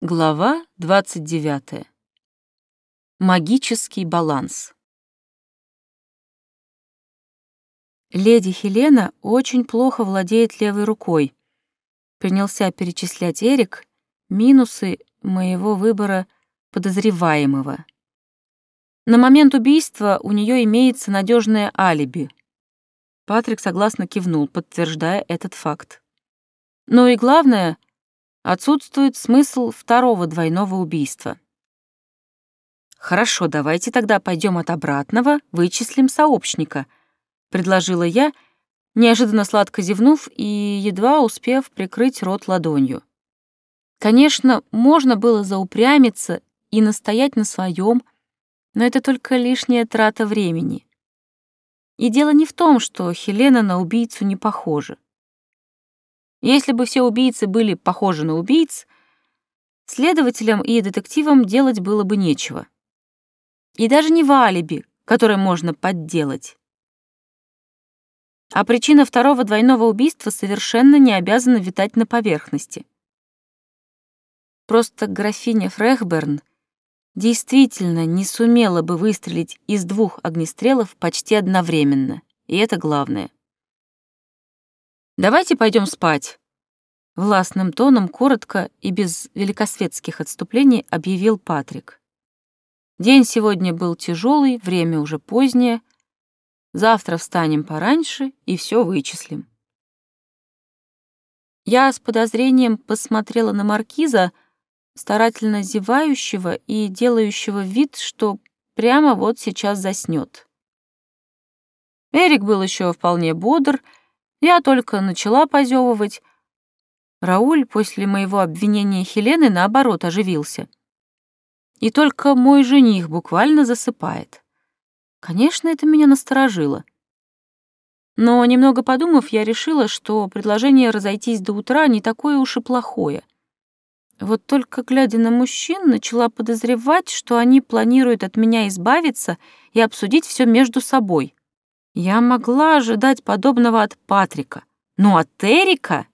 Глава 29. Магический баланс. Леди Хелена очень плохо владеет левой рукой. Принялся перечислять Эрик минусы моего выбора подозреваемого. На момент убийства у нее имеется надежное алиби. Патрик согласно кивнул, подтверждая этот факт. Но и главное, отсутствует смысл второго двойного убийства. «Хорошо, давайте тогда пойдем от обратного, вычислим сообщника», — предложила я, неожиданно сладко зевнув и едва успев прикрыть рот ладонью. Конечно, можно было заупрямиться и настоять на своем, но это только лишняя трата времени. И дело не в том, что Хелена на убийцу не похожа. Если бы все убийцы были похожи на убийц, следователям и детективам делать было бы нечего. И даже не в алиби, которое можно подделать. А причина второго двойного убийства совершенно не обязана витать на поверхности. Просто графиня Фрехберн действительно не сумела бы выстрелить из двух огнестрелов почти одновременно, и это главное. «Давайте пойдем спать», — властным тоном, коротко и без великосветских отступлений объявил Патрик. День сегодня был тяжелый, время уже позднее. Завтра встанем пораньше и все вычислим. Я с подозрением посмотрела на маркиза, старательно зевающего и делающего вид, что прямо вот сейчас заснет. Эрик был еще вполне бодр, я только начала позевывать. Рауль после моего обвинения Хелены, наоборот, оживился. И только мой жених буквально засыпает. Конечно, это меня насторожило. Но, немного подумав, я решила, что предложение разойтись до утра не такое уж и плохое. Вот только, глядя на мужчин, начала подозревать, что они планируют от меня избавиться и обсудить все между собой. Я могла ожидать подобного от Патрика, но от Эрика...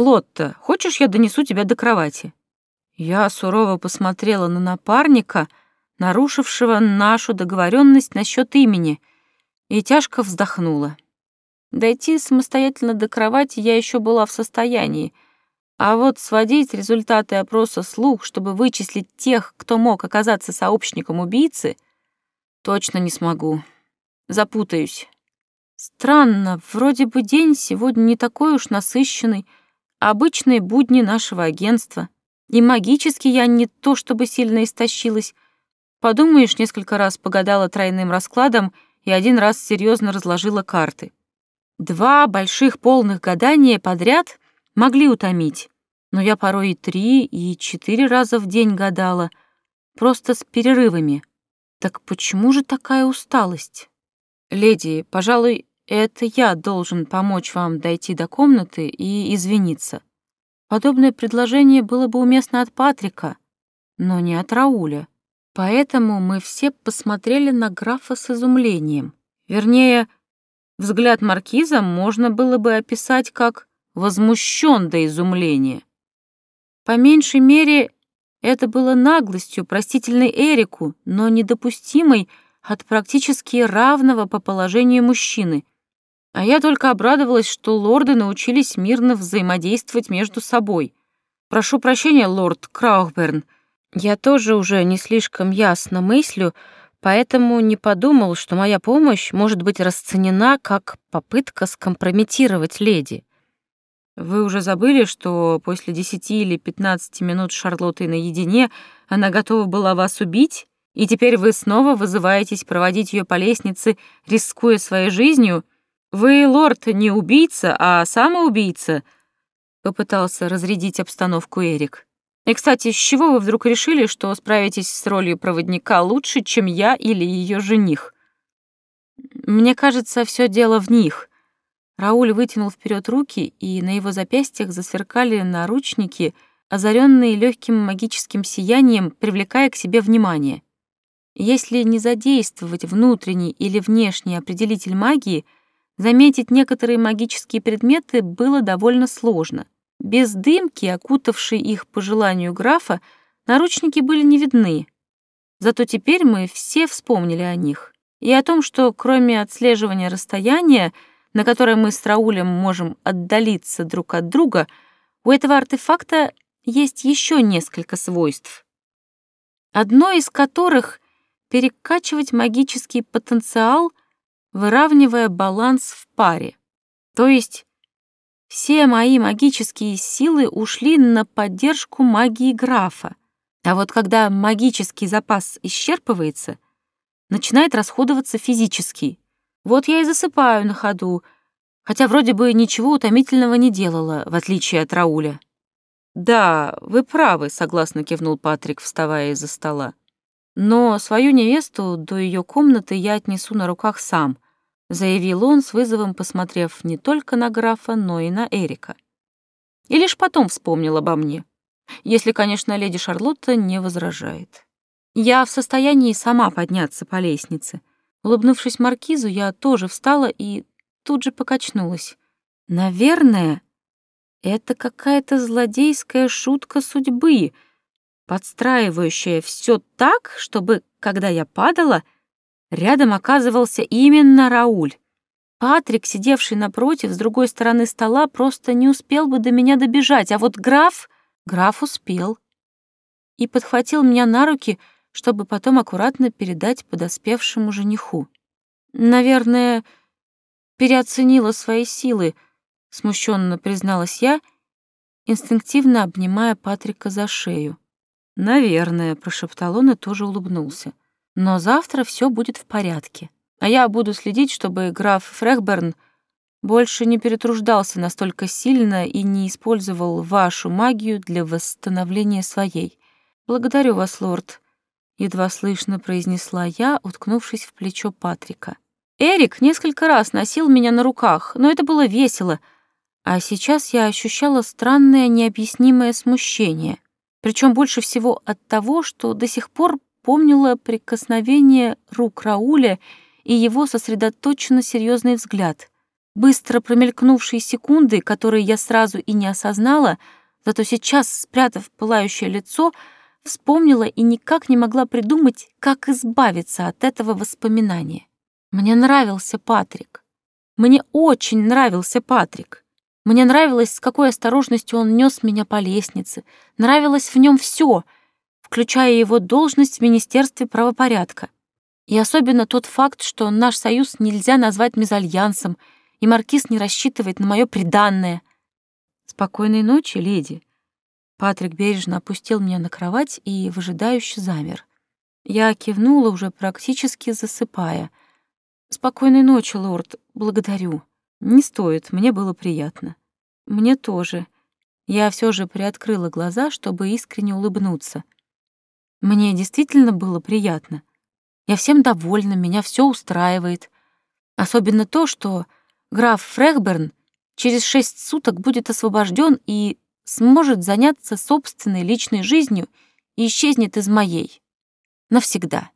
«Лотта, хочешь, я донесу тебя до кровати?» Я сурово посмотрела на напарника, нарушившего нашу договоренность насчет имени, и тяжко вздохнула. Дойти самостоятельно до кровати я еще была в состоянии, а вот сводить результаты опроса слух, чтобы вычислить тех, кто мог оказаться сообщником убийцы, точно не смогу запутаюсь. Странно, вроде бы день сегодня не такой уж насыщенный, обычные будни нашего агентства. И магически я не то чтобы сильно истощилась. Подумаешь, несколько раз погадала тройным раскладом и один раз серьезно разложила карты. Два больших полных гадания подряд могли утомить, но я порой и три, и четыре раза в день гадала, просто с перерывами. Так почему же такая усталость? «Леди, пожалуй, это я должен помочь вам дойти до комнаты и извиниться. Подобное предложение было бы уместно от Патрика, но не от Рауля. Поэтому мы все посмотрели на графа с изумлением. Вернее, взгляд маркиза можно было бы описать как возмущен до изумления. По меньшей мере, это было наглостью, простительной Эрику, но недопустимой от практически равного по положению мужчины. А я только обрадовалась, что лорды научились мирно взаимодействовать между собой. Прошу прощения, лорд Краухберн, я тоже уже не слишком ясно мыслю, поэтому не подумал, что моя помощь может быть расценена как попытка скомпрометировать леди. Вы уже забыли, что после десяти или пятнадцати минут с Шарлоттой наедине она готова была вас убить? И теперь вы снова вызываетесь проводить ее по лестнице, рискуя своей жизнью? Вы, лорд, не убийца, а самоубийца?» Попытался разрядить обстановку Эрик. «И, кстати, с чего вы вдруг решили, что справитесь с ролью проводника лучше, чем я или ее жених?» «Мне кажется, все дело в них». Рауль вытянул вперед руки, и на его запястьях засверкали наручники, озаренные легким магическим сиянием, привлекая к себе внимание. Если не задействовать внутренний или внешний определитель магии, заметить некоторые магические предметы было довольно сложно. без дымки, окутавшей их по желанию графа, наручники были не видны. Зато теперь мы все вспомнили о них. И о том, что кроме отслеживания расстояния, на которое мы с Раулем можем отдалиться друг от друга, у этого артефакта есть еще несколько свойств. Одно из которых — перекачивать магический потенциал, выравнивая баланс в паре. То есть все мои магические силы ушли на поддержку магии графа. А вот когда магический запас исчерпывается, начинает расходоваться физический. Вот я и засыпаю на ходу, хотя вроде бы ничего утомительного не делала, в отличие от Рауля. «Да, вы правы», — согласно кивнул Патрик, вставая из-за стола. «Но свою невесту до ее комнаты я отнесу на руках сам», — заявил он с вызовом, посмотрев не только на графа, но и на Эрика. И лишь потом вспомнил обо мне, если, конечно, леди Шарлотта не возражает. Я в состоянии сама подняться по лестнице. Улыбнувшись маркизу, я тоже встала и тут же покачнулась. Наверное, это какая-то злодейская шутка судьбы, подстраивающая все так, чтобы, когда я падала, — Рядом оказывался именно Рауль. Патрик, сидевший напротив, с другой стороны стола, просто не успел бы до меня добежать, а вот граф... Граф успел. И подхватил меня на руки, чтобы потом аккуратно передать подоспевшему жениху. Наверное, переоценила свои силы, смущенно призналась я, инстинктивно обнимая Патрика за шею. «Наверное», — прошептал он и тоже улыбнулся. Но завтра все будет в порядке. А я буду следить, чтобы граф Фрехберн больше не перетруждался настолько сильно и не использовал вашу магию для восстановления своей. Благодарю вас, лорд, едва слышно произнесла я, уткнувшись в плечо Патрика. Эрик несколько раз носил меня на руках, но это было весело, а сейчас я ощущала странное необъяснимое смущение, причем больше всего от того, что до сих пор помнила прикосновение рук Рауля и его сосредоточенно серьезный взгляд. Быстро промелькнувшие секунды, которые я сразу и не осознала, зато сейчас, спрятав пылающее лицо, вспомнила и никак не могла придумать, как избавиться от этого воспоминания. Мне нравился Патрик. Мне очень нравился Патрик. Мне нравилось, с какой осторожностью он нес меня по лестнице. Нравилось в нем все — включая его должность в Министерстве правопорядка. И особенно тот факт, что наш союз нельзя назвать мезальянсом, и маркиз не рассчитывает на мое преданное. «Спокойной ночи, леди». Патрик бережно опустил меня на кровать и выжидающе замер. Я кивнула, уже практически засыпая. «Спокойной ночи, лорд. Благодарю. Не стоит, мне было приятно». «Мне тоже». Я все же приоткрыла глаза, чтобы искренне улыбнуться — мне действительно было приятно. Я всем довольна, меня все устраивает. Особенно то, что граф Фрехберн через шесть суток будет освобожден и сможет заняться собственной личной жизнью и исчезнет из моей. Навсегда.